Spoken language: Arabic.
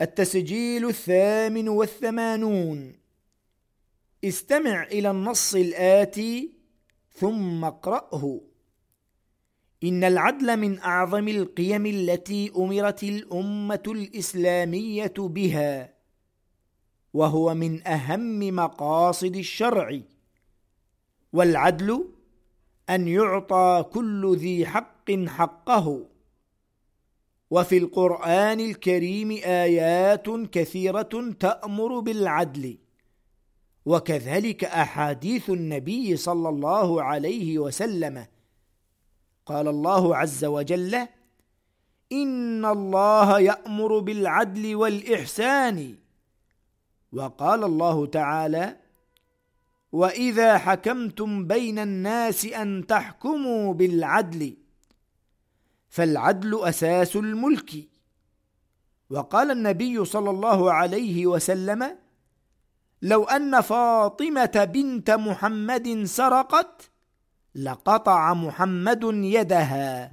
التسجيل الثامن والثمانون. استمع إلى النص الآتي ثم اقرأه. إن العدل من أعظم القيم التي أمرت الأمة الإسلامية بها وهو من أهم مقاصد الشرع. والعدل أن يعطى كل ذي حق حقه. وفي القرآن الكريم آيات كثيرة تأمر بالعدل وكذلك أحاديث النبي صلى الله عليه وسلم. قال الله عز وجل إن الله يأمر بالعدل والإحسان. وقال الله تعالى وإذا حكمتم بين الناس أن تحكموا بالعدل. فالعدل أساس الملك. وقال النبي صلى الله عليه وسلم لو أن فاطمة بنت محمد سرقت لقطع محمد يدها.